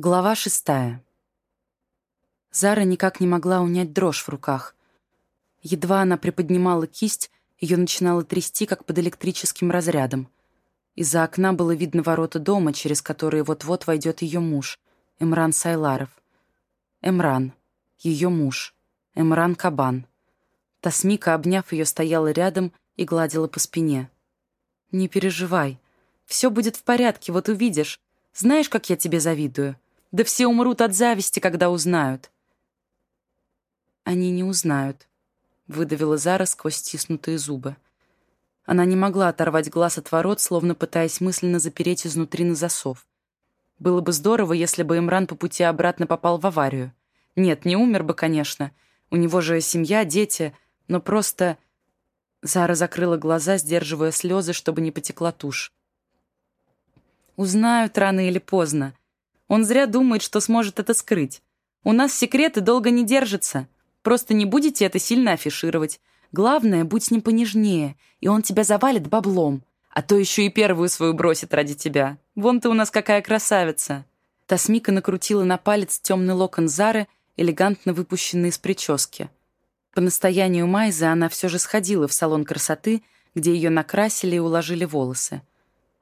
Глава шестая. Зара никак не могла унять дрожь в руках. Едва она приподнимала кисть, ее начинало трясти, как под электрическим разрядом. Из-за окна было видно ворота дома, через которые вот-вот войдет ее муж, Эмран Сайларов. Эмран, ее муж, Эмран Кабан. Тасмика, обняв ее, стояла рядом и гладила по спине. «Не переживай. Все будет в порядке, вот увидишь. Знаешь, как я тебе завидую?» Да все умрут от зависти, когда узнают. Они не узнают, выдавила Зара сквозь стиснутые зубы. Она не могла оторвать глаз от ворот, словно пытаясь мысленно запереть изнутри на засов. Было бы здорово, если бы Имран по пути обратно попал в аварию. Нет, не умер бы, конечно. У него же семья, дети, но просто... Зара закрыла глаза, сдерживая слезы, чтобы не потекла тушь. Узнают рано или поздно. Он зря думает, что сможет это скрыть. У нас секреты долго не держатся. Просто не будете это сильно афишировать. Главное, будь с ним понежнее, и он тебя завалит баблом. А то еще и первую свою бросит ради тебя. Вон ты у нас какая красавица». Тасмика накрутила на палец темный локон Зары, элегантно выпущенный из прически. По настоянию Майзы она все же сходила в салон красоты, где ее накрасили и уложили волосы.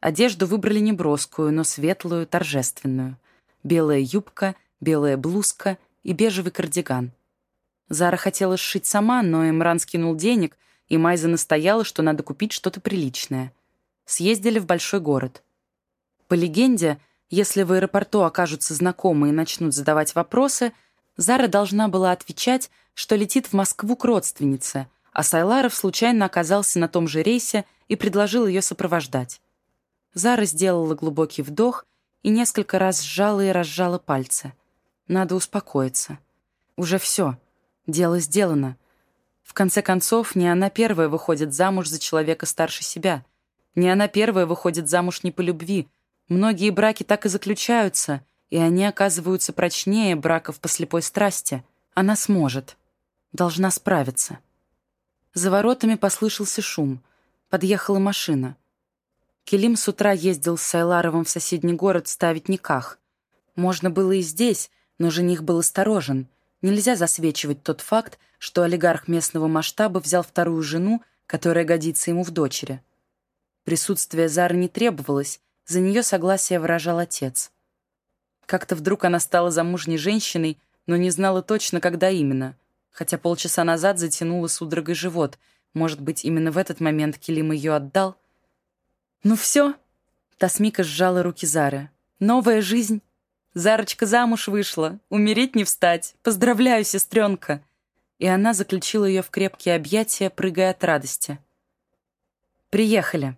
Одежду выбрали неброскую, но светлую, торжественную белая юбка, белая блузка и бежевый кардиган. Зара хотела сшить сама, но Эмран скинул денег, и Майза настояла, что надо купить что-то приличное. Съездили в большой город. По легенде, если в аэропорту окажутся знакомые и начнут задавать вопросы, Зара должна была отвечать, что летит в Москву к родственнице, а Сайларов случайно оказался на том же рейсе и предложил ее сопровождать. Зара сделала глубокий вдох и несколько раз сжала и разжала пальцы. Надо успокоиться. Уже все. Дело сделано. В конце концов, не она первая выходит замуж за человека старше себя. Не она первая выходит замуж не по любви. Многие браки так и заключаются, и они оказываются прочнее браков по слепой страсти. Она сможет. Должна справиться. За воротами послышался шум. Подъехала машина. Келим с утра ездил с Сайларовым в соседний город ставить никах. Можно было и здесь, но жених был осторожен. Нельзя засвечивать тот факт, что олигарх местного масштаба взял вторую жену, которая годится ему в дочери. Присутствие Зары не требовалось, за нее согласие выражал отец. Как-то вдруг она стала замужней женщиной, но не знала точно, когда именно. Хотя полчаса назад затянула судорогой живот. Может быть, именно в этот момент Келим ее отдал — «Ну все?» Тасмика сжала руки Зары. «Новая жизнь. Зарочка замуж вышла. Умереть не встать. Поздравляю, сестренка!» И она заключила ее в крепкие объятия, прыгая от радости. «Приехали».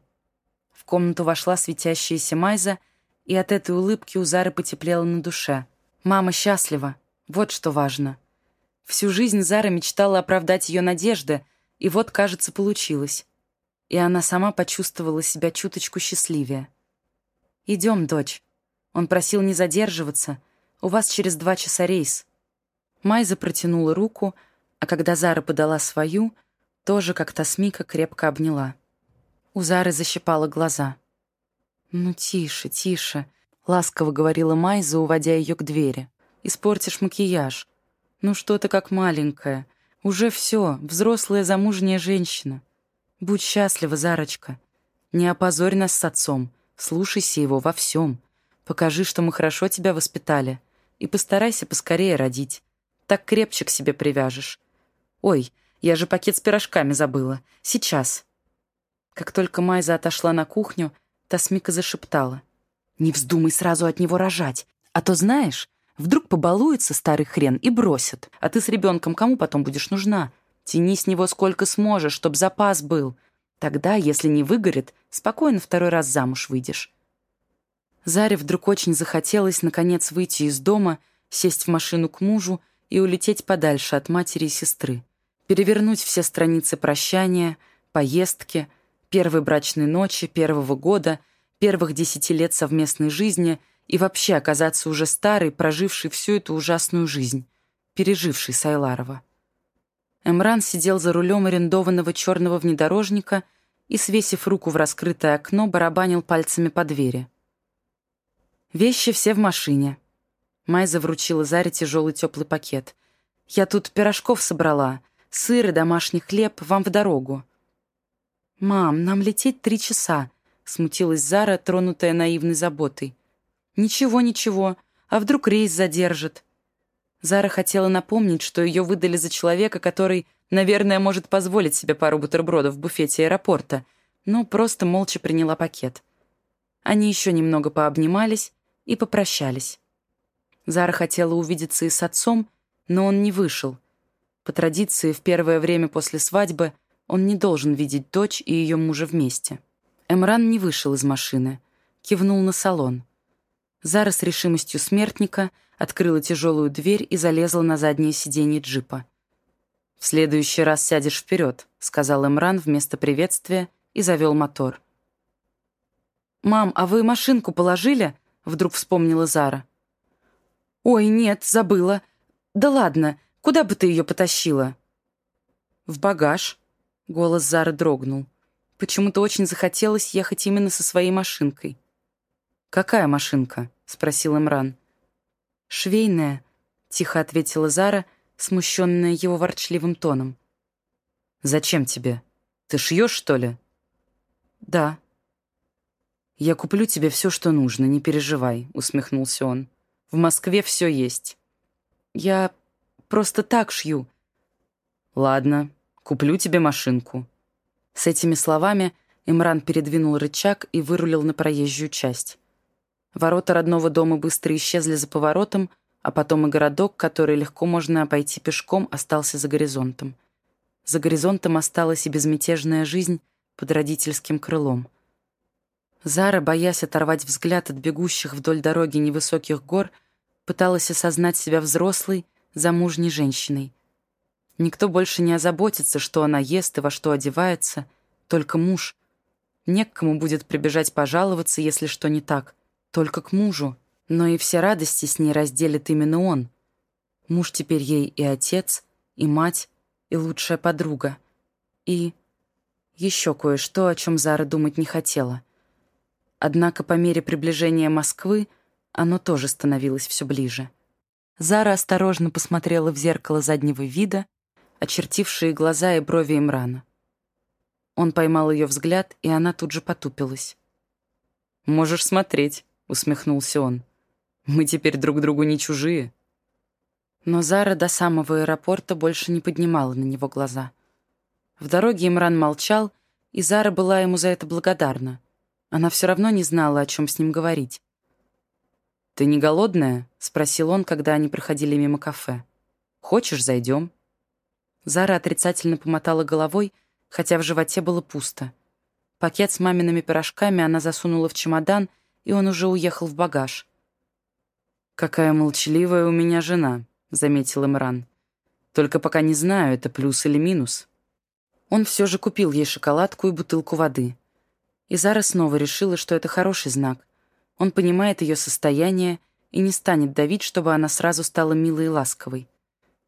В комнату вошла светящаяся Майза, и от этой улыбки у Зары потеплело на душе. «Мама счастлива. Вот что важно». Всю жизнь Зара мечтала оправдать ее надежды, и вот, кажется, получилось и она сама почувствовала себя чуточку счастливее. «Идем, дочь». Он просил не задерживаться. У вас через два часа рейс. Майза протянула руку, а когда Зара подала свою, тоже как Тасмика крепко обняла. У Зары защипала глаза. «Ну, тише, тише», — ласково говорила Майза, уводя ее к двери. «Испортишь макияж. Ну что ты как маленькая. Уже все, взрослая замужняя женщина. Будь счастлива, Зарочка. Не опозорь нас с отцом. Слушайся его во всем. Покажи, что мы хорошо тебя воспитали. И постарайся поскорее родить. Так крепче к себе привяжешь. Ой, я же пакет с пирожками забыла. Сейчас. Как только Майза отошла на кухню, Тасмика зашептала. «Не вздумай сразу от него рожать. А то, знаешь, вдруг побалуется старый хрен и бросит. А ты с ребенком кому потом будешь нужна? Тяни с него сколько сможешь, чтоб запас был. Тогда, если не выгорит, спокойно второй раз замуж выйдешь. Заре вдруг очень захотелось наконец выйти из дома, сесть в машину к мужу и улететь подальше от матери и сестры. Перевернуть все страницы прощания, поездки, первой брачной ночи, первого года, первых десяти лет совместной жизни и вообще оказаться уже старой, прожившей всю эту ужасную жизнь, пережившей Сайларова. Эмран сидел за рулем арендованного черного внедорожника и, свесив руку в раскрытое окно, барабанил пальцами по двери. «Вещи все в машине. Майза вручила Заре тяжелый теплый пакет. «Я тут пирожков собрала. Сыр и домашний хлеб вам в дорогу». «Мам, нам лететь три часа», — смутилась Зара, тронутая наивной заботой. «Ничего, ничего. А вдруг рейс задержит?» Зара хотела напомнить, что ее выдали за человека, который, наверное, может позволить себе пару бутербродов в буфете аэропорта, но просто молча приняла пакет. Они еще немного пообнимались и попрощались. Зара хотела увидеться и с отцом, но он не вышел. По традиции, в первое время после свадьбы он не должен видеть дочь и ее мужа вместе. Эмран не вышел из машины, кивнул на салон. Зара с решимостью смертника открыла тяжелую дверь и залезла на заднее сиденье джипа. «В следующий раз сядешь вперед», — сказал Эмран вместо приветствия и завел мотор. «Мам, а вы машинку положили?» — вдруг вспомнила Зара. «Ой, нет, забыла. Да ладно, куда бы ты ее потащила?» «В багаж», — голос Зары дрогнул. Почему-то очень захотелось ехать именно со своей машинкой. «Какая машинка?» — спросил Имран. «Швейная», — тихо ответила Зара, смущенная его ворчливым тоном. «Зачем тебе? Ты шьешь, что ли?» «Да». «Я куплю тебе все, что нужно, не переживай», — усмехнулся он. В Москве все есть. Я просто так шью. Ладно, куплю тебе машинку. С этими словами Имран передвинул рычаг и вырулил на проезжую часть. Ворота родного дома быстро исчезли за поворотом, а потом и городок, который легко можно обойти пешком, остался за горизонтом. За горизонтом осталась и безмятежная жизнь под родительским крылом — Зара, боясь оторвать взгляд от бегущих вдоль дороги невысоких гор, пыталась осознать себя взрослой, замужней женщиной. Никто больше не озаботится, что она ест и во что одевается, только муж. Не к кому будет прибежать пожаловаться, если что не так, только к мужу. Но и все радости с ней разделит именно он. Муж теперь ей и отец, и мать, и лучшая подруга. И еще кое-что, о чем Зара думать не хотела — Однако по мере приближения Москвы оно тоже становилось все ближе. Зара осторожно посмотрела в зеркало заднего вида, очертившие глаза и брови Имрана. Он поймал ее взгляд, и она тут же потупилась. «Можешь смотреть», — усмехнулся он. «Мы теперь друг другу не чужие». Но Зара до самого аэропорта больше не поднимала на него глаза. В дороге Имран молчал, и Зара была ему за это благодарна — она все равно не знала, о чем с ним говорить. «Ты не голодная?» — спросил он, когда они проходили мимо кафе. «Хочешь, зайдем?» Зара отрицательно помотала головой, хотя в животе было пусто. Пакет с мамиными пирожками она засунула в чемодан, и он уже уехал в багаж. «Какая молчаливая у меня жена», — заметил Имран. «Только пока не знаю, это плюс или минус». Он все же купил ей шоколадку и бутылку воды — и Зара снова решила, что это хороший знак. Он понимает ее состояние и не станет давить, чтобы она сразу стала милой и ласковой.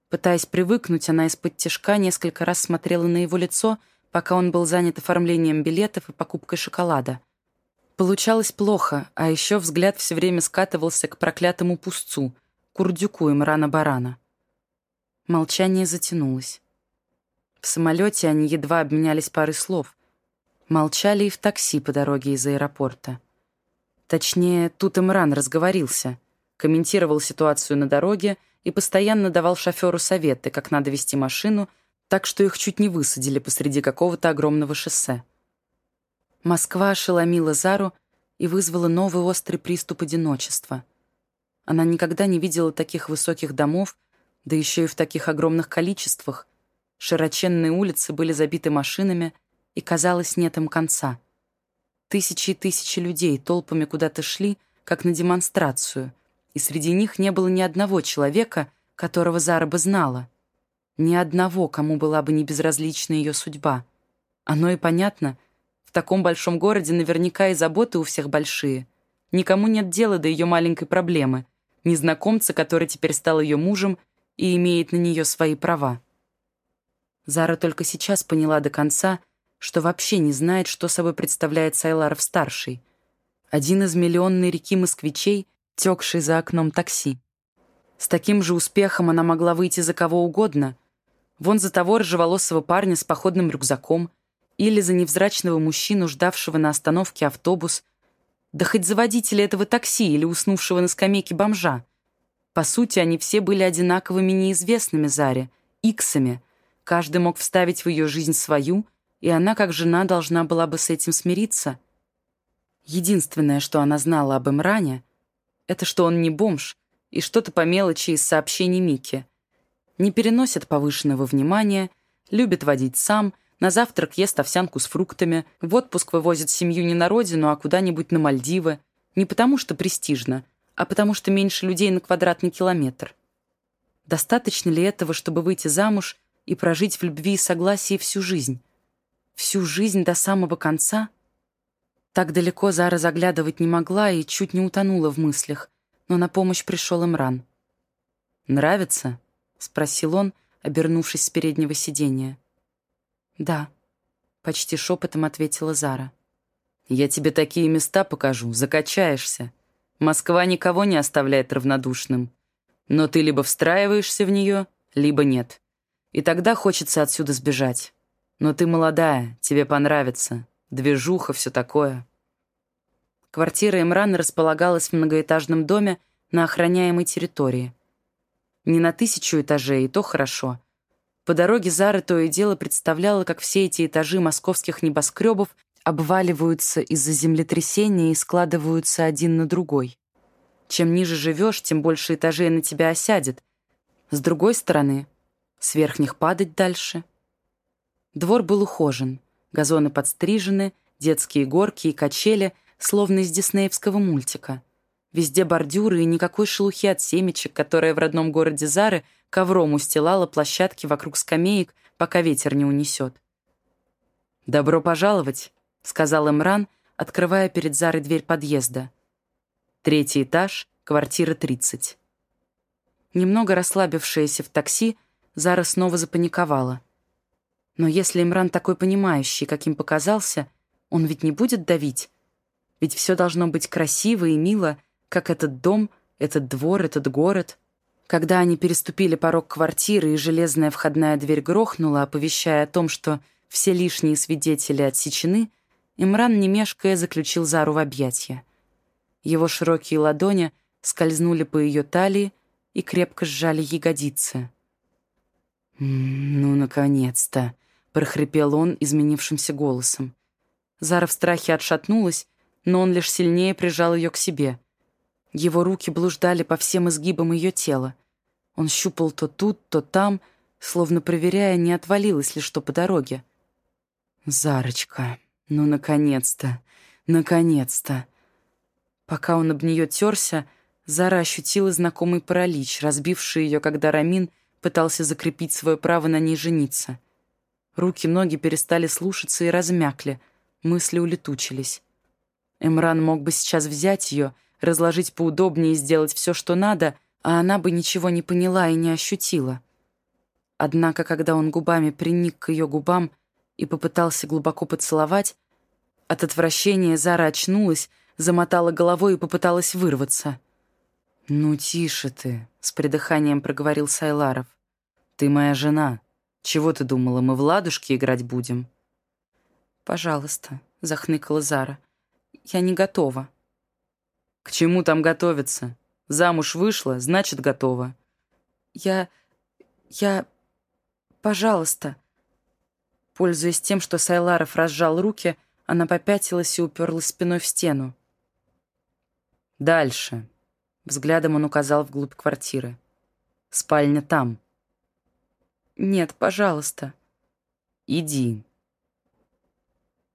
Пытаясь привыкнуть, она из-под тяжка несколько раз смотрела на его лицо, пока он был занят оформлением билетов и покупкой шоколада. Получалось плохо, а еще взгляд все время скатывался к проклятому пустцу, курдюку Имрана-барана. Молчание затянулось. В самолете они едва обменялись парой слов. Молчали и в такси по дороге из аэропорта. Точнее, тут Имран разговорился, комментировал ситуацию на дороге и постоянно давал шоферу советы, как надо вести машину, так что их чуть не высадили посреди какого-то огромного шоссе. Москва ошеломила Зару и вызвала новый острый приступ одиночества. Она никогда не видела таких высоких домов, да еще и в таких огромных количествах. Широченные улицы были забиты машинами — и, казалось, нет им конца. Тысячи и тысячи людей толпами куда-то шли, как на демонстрацию, и среди них не было ни одного человека, которого Зара бы знала. Ни одного, кому была бы не безразлична ее судьба. Оно и понятно, в таком большом городе наверняка и заботы у всех большие. Никому нет дела до ее маленькой проблемы, незнакомца, который теперь стал ее мужем и имеет на нее свои права. Зара только сейчас поняла до конца, что вообще не знает, что собой представляет Сайларов-старший. Один из миллионной реки москвичей, текший за окном такси. С таким же успехом она могла выйти за кого угодно. Вон за того рыжеволосого парня с походным рюкзаком или за невзрачного мужчину, ждавшего на остановке автобус, да хоть за водителя этого такси или уснувшего на скамейке бомжа. По сути, они все были одинаковыми неизвестными Заре, иксами. Каждый мог вставить в ее жизнь свою, и она, как жена, должна была бы с этим смириться. Единственное, что она знала об Эмране, это что он не бомж и что-то по мелочи из сообщений Мики. Не переносит повышенного внимания, любит водить сам, на завтрак ест овсянку с фруктами, в отпуск вывозит семью не на родину, а куда-нибудь на Мальдивы. Не потому что престижно, а потому что меньше людей на квадратный километр. Достаточно ли этого, чтобы выйти замуж и прожить в любви и согласии всю жизнь? Всю жизнь до самого конца? Так далеко Зара заглядывать не могла и чуть не утонула в мыслях, но на помощь пришел Имран. «Нравится?» — спросил он, обернувшись с переднего сиденья. «Да», — почти шепотом ответила Зара. «Я тебе такие места покажу, закачаешься. Москва никого не оставляет равнодушным. Но ты либо встраиваешься в нее, либо нет. И тогда хочется отсюда сбежать. Но ты молодая, тебе понравится. Движуха, все такое». Квартира Имрана располагалась в многоэтажном доме на охраняемой территории. Не на тысячу этажей, и то хорошо. По дороге Зара то и дело представляла, как все эти этажи московских небоскребов обваливаются из-за землетрясения и складываются один на другой. Чем ниже живешь, тем больше этажей на тебя осядет. С другой стороны, с верхних падать дальше. Двор был ухожен, газоны подстрижены, детские горки и качели, словно из диснеевского мультика. Везде бордюры и никакой шелухи от семечек, которая в родном городе Зары ковром устилала площадки вокруг скамеек, пока ветер не унесет. «Добро пожаловать», — сказал Эмран, открывая перед Зарой дверь подъезда. Третий этаж, квартира 30. Немного расслабившаяся в такси, Зара снова запаниковала. Но если Имран такой понимающий, каким показался, он ведь не будет давить. Ведь все должно быть красиво и мило, как этот дом, этот двор, этот город. Когда они переступили порог квартиры, и железная входная дверь грохнула, оповещая о том, что все лишние свидетели отсечены, Имран, не мешкая, заключил Зару в объятия. Его широкие ладони скользнули по ее талии и крепко сжали ягодицы. «Ну, наконец-то!» — прохрипел он изменившимся голосом. Зара в страхе отшатнулась, но он лишь сильнее прижал ее к себе. Его руки блуждали по всем изгибам ее тела. Он щупал то тут, то там, словно проверяя, не отвалилось ли что по дороге. «Зарочка, ну, наконец-то, наконец-то!» Пока он об нее терся, Зара ощутила знакомый паралич, разбивший ее, когда Рамин пытался закрепить свое право на ней жениться. Руки-ноги перестали слушаться и размякли, мысли улетучились. Эмран мог бы сейчас взять ее, разложить поудобнее и сделать все, что надо, а она бы ничего не поняла и не ощутила. Однако, когда он губами приник к ее губам и попытался глубоко поцеловать, от отвращения Зара очнулась, замотала головой и попыталась вырваться. «Ну, тише ты», — с придыханием проговорил Сайларов. «Ты моя жена. Чего ты думала, мы в ладушки играть будем?» «Пожалуйста», — захныкала Зара. «Я не готова». «К чему там готовиться? Замуж вышла, значит, готова». «Я... я... пожалуйста». Пользуясь тем, что Сайларов разжал руки, она попятилась и уперлась спиной в стену. «Дальше». Взглядом он указал вглубь квартиры. «Спальня там». «Нет, пожалуйста». «Иди».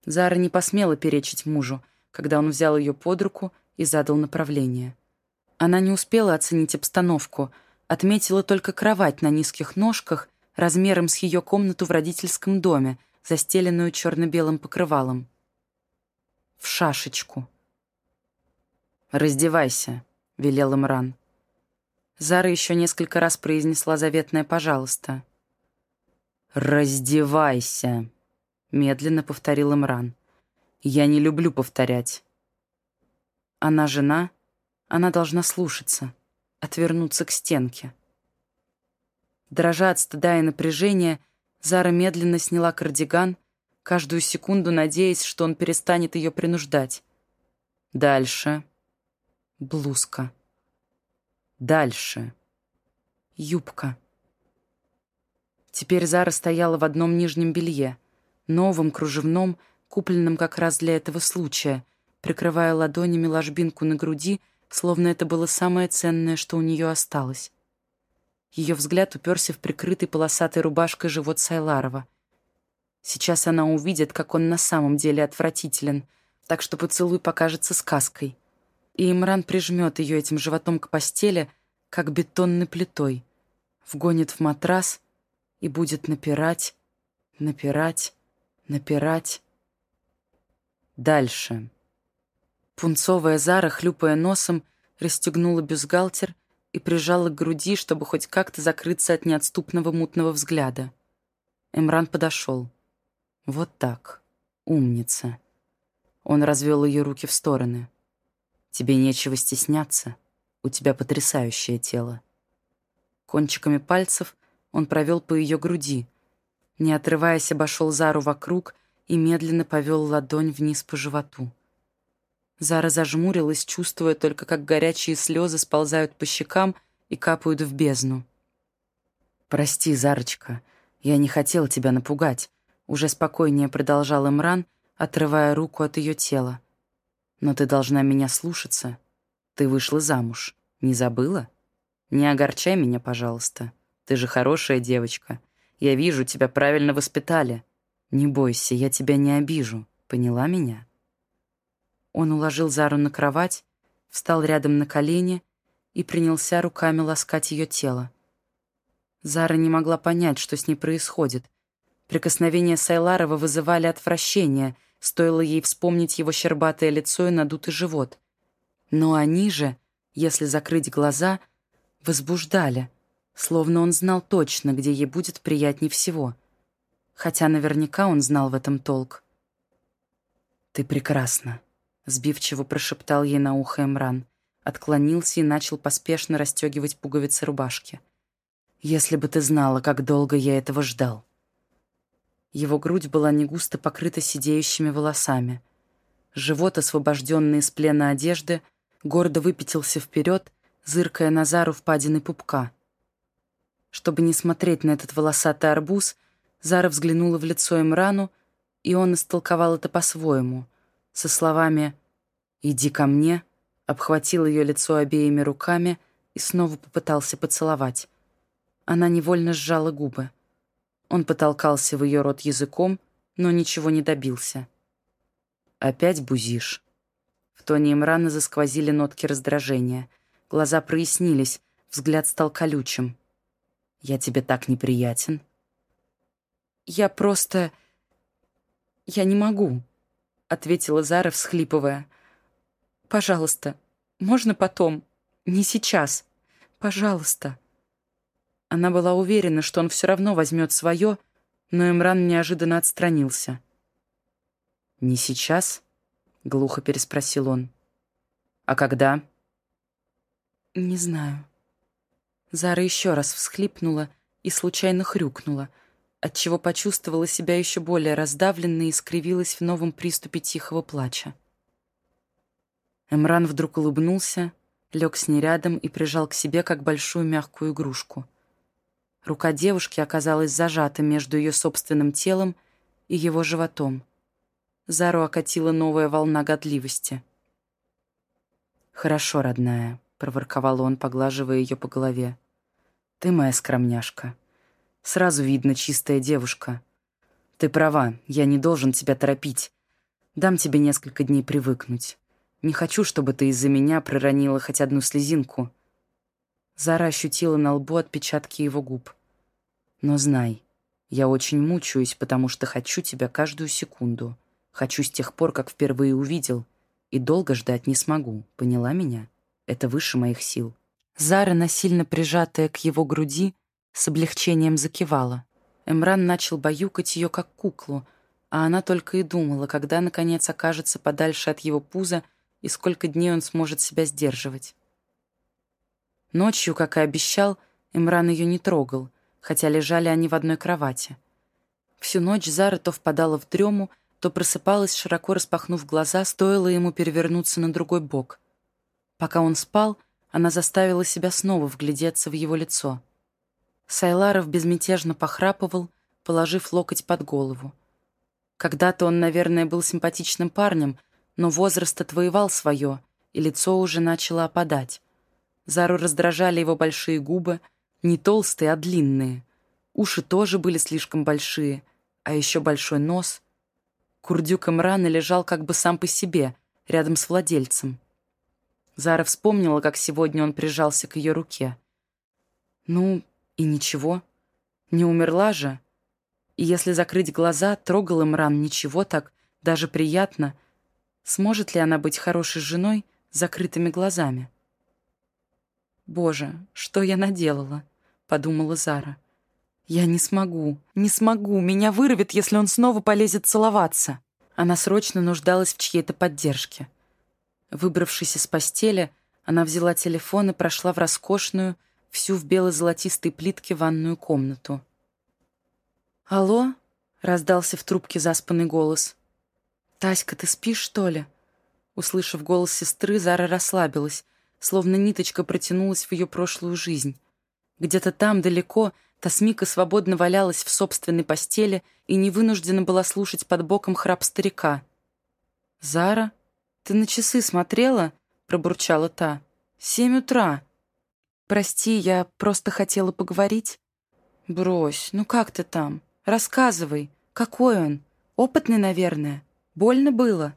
Зара не посмела перечить мужу, когда он взял ее под руку и задал направление. Она не успела оценить обстановку, отметила только кровать на низких ножках размером с ее комнату в родительском доме, застеленную черно-белым покрывалом. В шашечку. «Раздевайся», — велел Имран. Зара еще несколько раз произнесла заветное «пожалуйста». «Раздевайся», — медленно повторил Имран. «Я не люблю повторять». Она жена, она должна слушаться. отвернуться к стенке. Дрожа от стыда и напряжения, Зара медленно сняла кардиган, каждую секунду надеясь, что он перестанет ее принуждать. Дальше. Блузка. Дальше. Юбка. Теперь Зара стояла в одном нижнем белье, новом, кружевном, купленном как раз для этого случая, прикрывая ладонями ложбинку на груди, словно это было самое ценное, что у нее осталось. Ее взгляд уперся в прикрытый полосатой рубашкой живот Сайларова. Сейчас она увидит, как он на самом деле отвратителен, так что поцелуй покажется сказкой. И Имран прижмет ее этим животом к постели, как бетонной плитой, вгонит в матрас и будет напирать, напирать, напирать. Дальше. Пунцовая Зара, хлюпая носом, расстегнула бюстгальтер и прижала к груди, чтобы хоть как-то закрыться от неотступного мутного взгляда. Эмран подошел. Вот так. Умница. Он развел ее руки в стороны. Тебе нечего стесняться. У тебя потрясающее тело. Кончиками пальцев он провел по ее груди. Не отрываясь, обошел Зару вокруг и медленно повел ладонь вниз по животу. Зара зажмурилась, чувствуя только, как горячие слезы сползают по щекам и капают в бездну. «Прости, Зарочка, я не хотел тебя напугать», — уже спокойнее продолжал Имран, отрывая руку от ее тела. «Но ты должна меня слушаться. Ты вышла замуж. Не забыла? Не огорчай меня, пожалуйста. Ты же хорошая девочка. Я вижу, тебя правильно воспитали. Не бойся, я тебя не обижу. Поняла меня?» Он уложил Зару на кровать, встал рядом на колени и принялся руками ласкать ее тело. Зара не могла понять, что с ней происходит. Прикосновения Сайларова вызывали отвращение, стоило ей вспомнить его щербатое лицо и надутый живот. Но они же, если закрыть глаза, возбуждали, словно он знал точно, где ей будет приятней всего. Хотя наверняка он знал в этом толк. «Ты прекрасна», Сбивчиво прошептал ей на ухо Эмран. Отклонился и начал поспешно расстегивать пуговицы рубашки. «Если бы ты знала, как долго я этого ждал». Его грудь была не густо покрыта сидеющими волосами. Живот, освобожденный из плена одежды, гордо выпятился вперед, зыркая на Зару впадины пупка. Чтобы не смотреть на этот волосатый арбуз, Зара взглянула в лицо Эмрану, и он истолковал это по-своему — со словами «Иди ко мне», обхватил ее лицо обеими руками и снова попытался поцеловать. Она невольно сжала губы. Он потолкался в ее рот языком, но ничего не добился. «Опять бузишь?» В тоне Имрана засквозили нотки раздражения. Глаза прояснились, взгляд стал колючим. «Я тебе так неприятен?» «Я просто... Я не могу», — ответила Зара, всхлипывая. «Пожалуйста, можно потом? Не сейчас. Пожалуйста». Она была уверена, что он все равно возьмет свое, но Эмран неожиданно отстранился. «Не сейчас?» — глухо переспросил он. «А когда?» «Не знаю». Зара еще раз всхлипнула и случайно хрюкнула — отчего почувствовала себя еще более раздавленной и скривилась в новом приступе тихого плача. Эмран вдруг улыбнулся, лег с ней рядом и прижал к себе, как большую мягкую игрушку. Рука девушки оказалась зажата между ее собственным телом и его животом. Зару окатила новая волна годливости. «Хорошо, родная», — проворковал он, поглаживая ее по голове. «Ты моя скромняшка». Сразу видно чистая девушка. Ты права, я не должен тебя торопить. Дам тебе несколько дней привыкнуть. Не хочу, чтобы ты из-за меня проронила хоть одну слезинку. Зара ощутила на лбу отпечатки его губ. Но знай, я очень мучаюсь, потому что хочу тебя каждую секунду. Хочу с тех пор, как впервые увидел. И долго ждать не смогу, поняла меня? Это выше моих сил. Зара, насильно прижатая к его груди, с облегчением закивала. Эмран начал баюкать ее как куклу, а она только и думала, когда, наконец, окажется подальше от его пуза и сколько дней он сможет себя сдерживать. Ночью, как и обещал, Имран ее не трогал, хотя лежали они в одной кровати. Всю ночь Зара то впадала в дрему, то просыпалась, широко распахнув глаза, стоило ему перевернуться на другой бок. Пока он спал, она заставила себя снова вглядеться в его лицо. Сайларов безмятежно похрапывал, положив локоть под голову. Когда-то он, наверное, был симпатичным парнем, но возраст отвоевал свое, и лицо уже начало опадать. Зару раздражали его большие губы, не толстые, а длинные. Уши тоже были слишком большие, а еще большой нос. Курдюк Имрана лежал как бы сам по себе, рядом с владельцем. Зара вспомнила, как сегодня он прижался к ее руке. Ну, и ничего. Не умерла же. И если закрыть глаза, трогал Имран ничего так, даже приятно. Сможет ли она быть хорошей женой с закрытыми глазами? «Боже, что я наделала?» — подумала Зара. «Я не смогу, не смогу, меня вырвет, если он снова полезет целоваться». Она срочно нуждалась в чьей-то поддержке. Выбравшись из постели, она взяла телефон и прошла в роскошную, всю в бело-золотистой плитке ванную комнату. «Алло?» — раздался в трубке заспанный голос. «Таська, ты спишь, что ли?» Услышав голос сестры, Зара расслабилась, словно ниточка протянулась в ее прошлую жизнь. Где-то там, далеко, Тасмика свободно валялась в собственной постели и не вынуждена была слушать под боком храп старика. «Зара, ты на часы смотрела?» — пробурчала та. «Семь утра». «Прости, я просто хотела поговорить». «Брось, ну как ты там? Рассказывай. Какой он? Опытный, наверное. Больно было?»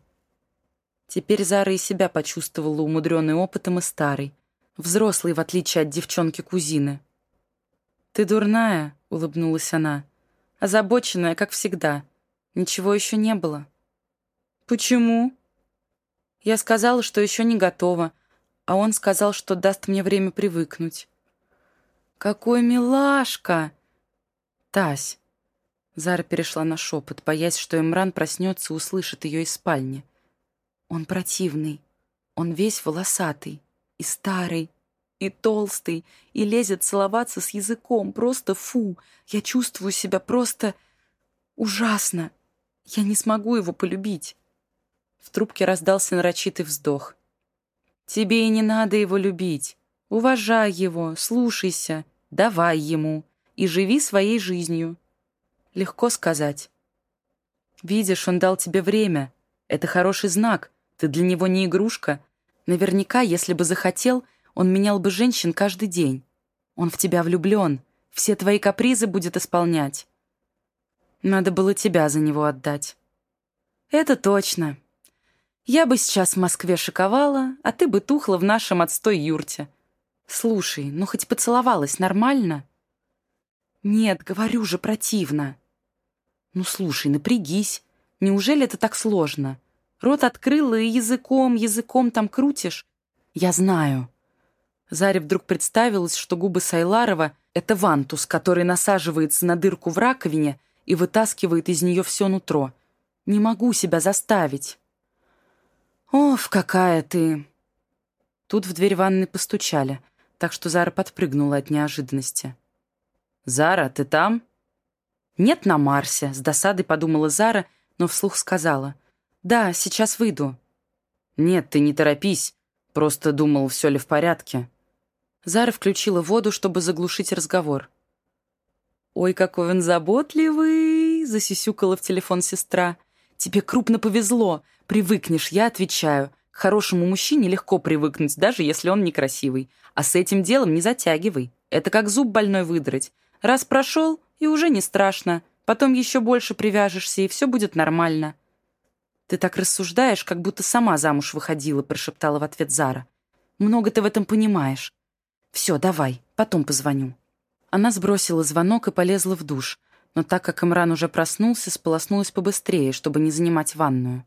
Теперь Зара и себя почувствовала умудренный опытом и старой. Взрослый, в отличие от девчонки-кузины. «Ты дурная», — улыбнулась она. «Озабоченная, как всегда. Ничего еще не было». «Почему?» Я сказала, что еще не готова, а он сказал, что даст мне время привыкнуть. «Какой милашка!» «Тась!» Зара перешла на шепот, боясь, что Имран проснется и услышит ее из спальни. «Он противный. Он весь волосатый и старый, и толстый, и лезет целоваться с языком. Просто фу! Я чувствую себя просто ужасно. Я не смогу его полюбить». В трубке раздался нарочитый вздох. «Тебе и не надо его любить. Уважай его, слушайся, давай ему и живи своей жизнью». Легко сказать. «Видишь, он дал тебе время. Это хороший знак. Ты для него не игрушка. Наверняка, если бы захотел, он менял бы женщин каждый день. Он в тебя влюблен, все твои капризы будет исполнять. Надо было тебя за него отдать». «Это точно», я бы сейчас в Москве шиковала, а ты бы тухла в нашем отстой юрте. Слушай, ну хоть поцеловалась нормально? Нет, говорю же, противно. Ну слушай, напрягись. Неужели это так сложно? Рот открыла и языком, языком там крутишь. Я знаю. Заре вдруг представилось, что губы Сайларова — это вантус, который насаживается на дырку в раковине и вытаскивает из нее все нутро. Не могу себя заставить. «Оф, какая ты!» Тут в дверь ванной постучали, так что Зара подпрыгнула от неожиданности. «Зара, ты там?» «Нет на Марсе», — с досадой подумала Зара, но вслух сказала. «Да, сейчас выйду». «Нет, ты не торопись. Просто думал, все ли в порядке». Зара включила воду, чтобы заглушить разговор. «Ой, какой он заботливый!» — засисюкала в телефон сестра. «Тебе крупно повезло. Привыкнешь, я отвечаю. К хорошему мужчине легко привыкнуть, даже если он некрасивый. А с этим делом не затягивай. Это как зуб больной выдрать. Раз прошел, и уже не страшно. Потом еще больше привяжешься, и все будет нормально». «Ты так рассуждаешь, как будто сама замуж выходила», прошептала в ответ Зара. «Много ты в этом понимаешь. Все, давай, потом позвоню». Она сбросила звонок и полезла в душ но так как Имран уже проснулся, сполоснулась побыстрее, чтобы не занимать ванную.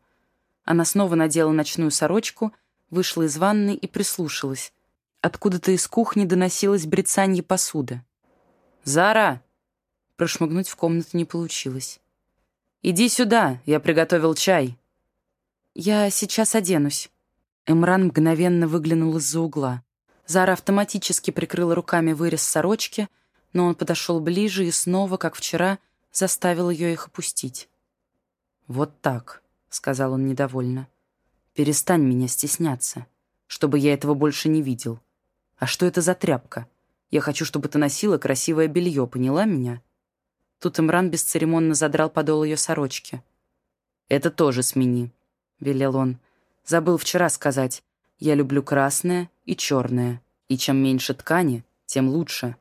Она снова надела ночную сорочку, вышла из ванной и прислушалась. Откуда-то из кухни доносилось брецанье посуды. «Зара!» Прошмыгнуть в комнату не получилось. «Иди сюда, я приготовил чай». «Я сейчас оденусь». Эмран мгновенно выглянул из-за угла. Зара автоматически прикрыла руками вырез сорочки, но он подошел ближе и снова, как вчера, заставил ее их опустить. «Вот так», — сказал он недовольно. «Перестань меня стесняться, чтобы я этого больше не видел. А что это за тряпка? Я хочу, чтобы ты носила красивое белье, поняла меня?» Тут Имран бесцеремонно задрал подол ее сорочки. «Это тоже смени», — велел он. «Забыл вчера сказать. Я люблю красное и черное, и чем меньше ткани, тем лучше».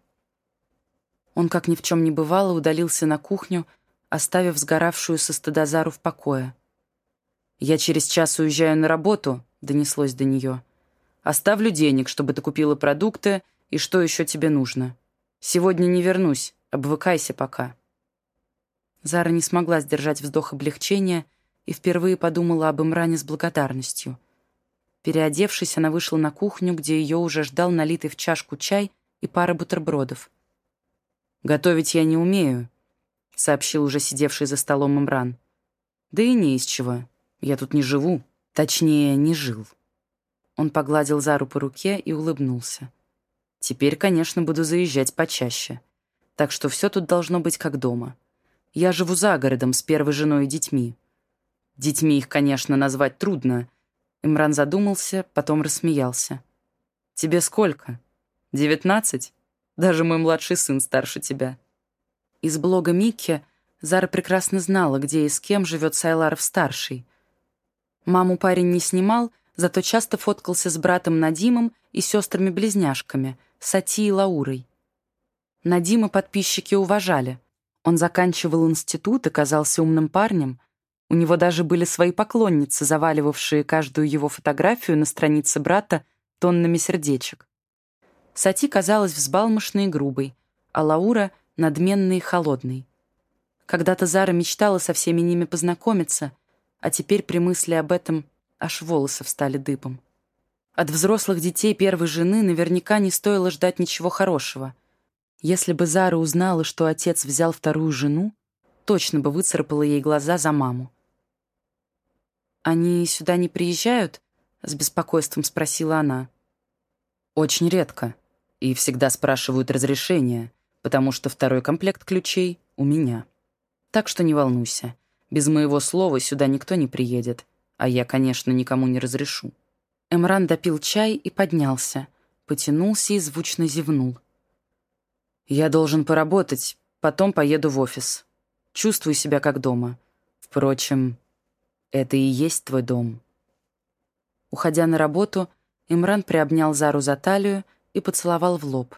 Он, как ни в чем не бывало, удалился на кухню, оставив сгоравшую со стыда Зару в покое. «Я через час уезжаю на работу», — донеслось до нее. «Оставлю денег, чтобы ты купила продукты и что еще тебе нужно. Сегодня не вернусь, обвыкайся пока». Зара не смогла сдержать вздох облегчения и впервые подумала об Имране с благодарностью. Переодевшись, она вышла на кухню, где ее уже ждал налитый в чашку чай и пара бутербродов. «Готовить я не умею», — сообщил уже сидевший за столом Имран. «Да и не из чего. Я тут не живу. Точнее, не жил». Он погладил Зару по руке и улыбнулся. «Теперь, конечно, буду заезжать почаще. Так что все тут должно быть как дома. Я живу за городом с первой женой и детьми. Детьми их, конечно, назвать трудно». Имран задумался, потом рассмеялся. «Тебе сколько? Девятнадцать?» Даже мой младший сын старше тебя». Из блога Микки Зара прекрасно знала, где и с кем живет Сайларов-старший. Маму парень не снимал, зато часто фоткался с братом Надимом и сестрами-близняшками, Сати и Лаурой. Надима подписчики уважали. Он заканчивал институт и казался умным парнем. У него даже были свои поклонницы, заваливавшие каждую его фотографию на странице брата тоннами сердечек. Сати казалась взбалмошной и грубой, а Лаура — надменной и холодной. Когда-то Зара мечтала со всеми ними познакомиться, а теперь при мысли об этом аж волосы встали дыбом. От взрослых детей первой жены наверняка не стоило ждать ничего хорошего. Если бы Зара узнала, что отец взял вторую жену, точно бы выцарапала ей глаза за маму. «Они сюда не приезжают?» — с беспокойством спросила она. «Очень редко», и всегда спрашивают разрешения, потому что второй комплект ключей у меня. Так что не волнуйся. Без моего слова сюда никто не приедет, а я, конечно, никому не разрешу». Эмран допил чай и поднялся, потянулся и звучно зевнул. «Я должен поработать, потом поеду в офис. Чувствую себя как дома. Впрочем, это и есть твой дом». Уходя на работу, Имран приобнял Зару за талию и поцеловал в лоб.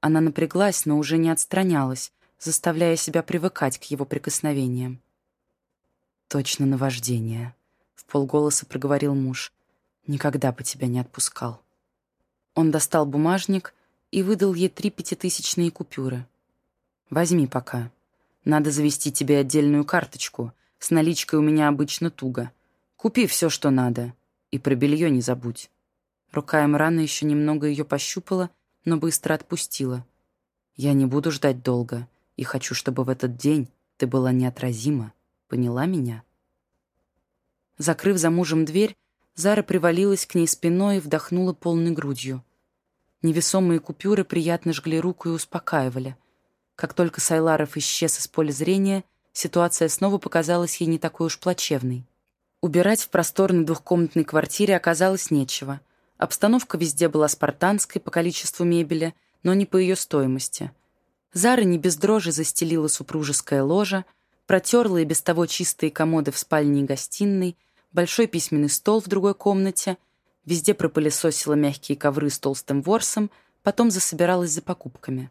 Она напряглась, но уже не отстранялась, заставляя себя привыкать к его прикосновениям. «Точно наваждение», — в полголоса проговорил муж. «Никогда бы тебя не отпускал». Он достал бумажник и выдал ей три пятитысячные купюры. «Возьми пока. Надо завести тебе отдельную карточку. С наличкой у меня обычно туго. Купи все, что надо. И про белье не забудь». Рука Эмрана еще немного ее пощупала, но быстро отпустила. «Я не буду ждать долго, и хочу, чтобы в этот день ты была неотразима. Поняла меня?» Закрыв за мужем дверь, Зара привалилась к ней спиной и вдохнула полной грудью. Невесомые купюры приятно жгли руку и успокаивали. Как только Сайларов исчез из поля зрения, ситуация снова показалась ей не такой уж плачевной. Убирать в просторной двухкомнатной квартире оказалось нечего — Обстановка везде была спартанской по количеству мебели, но не по ее стоимости. Зара не без дрожи застелила супружеское ложе, протерла и без того чистые комоды в спальне и гостиной, большой письменный стол в другой комнате, везде пропылесосила мягкие ковры с толстым ворсом, потом засобиралась за покупками.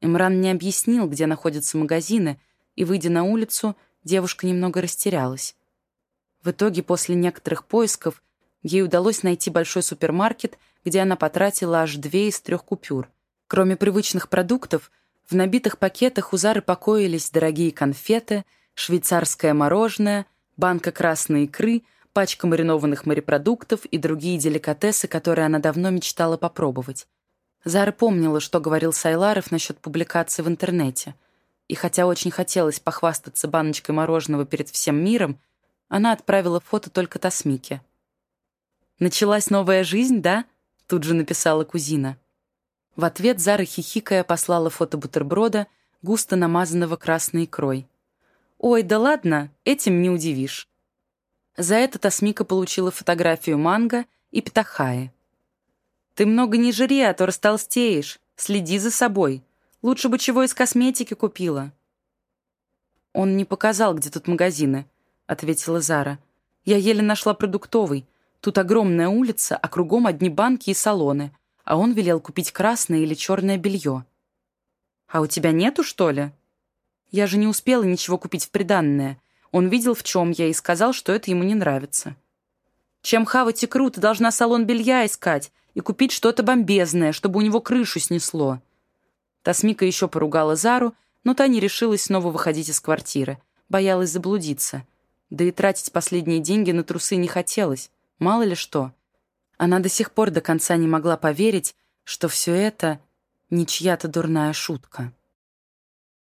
Имран не объяснил, где находятся магазины, и, выйдя на улицу, девушка немного растерялась. В итоге, после некоторых поисков, Ей удалось найти большой супермаркет, где она потратила аж две из трех купюр. Кроме привычных продуктов, в набитых пакетах у Зары покоились дорогие конфеты, швейцарское мороженое, банка красной икры, пачка маринованных морепродуктов и другие деликатесы, которые она давно мечтала попробовать. Зара помнила, что говорил Сайларов насчет публикации в интернете. И хотя очень хотелось похвастаться баночкой мороженого перед всем миром, она отправила фото только Тасмике. «Началась новая жизнь, да?» —— тут же написала кузина. В ответ Зара хихикая послала фото бутерброда, густо намазанного красной икрой. «Ой, да ладно, этим не удивишь». За это Тасмика получила фотографию манго и петахаи. «Ты много не жри, а то растолстеешь. Следи за собой. Лучше бы чего из косметики купила». «Он не показал, где тут магазины», — ответила Зара. «Я еле нашла продуктовый. Тут огромная улица, а кругом одни банки и салоны а он велел купить красное или черное белье. «А у тебя нету, что ли?» «Я же не успела ничего купить в приданное. Он видел, в чем я, и сказал, что это ему не нравится». «Чем хавать икру, ты должна салон белья искать и купить что-то бомбезное, чтобы у него крышу снесло». Тасмика еще поругала Зару, но та не решилась снова выходить из квартиры. Боялась заблудиться. Да и тратить последние деньги на трусы не хотелось. Мало ли что. Она до сих пор до конца не могла поверить, что все это не чья-то дурная шутка.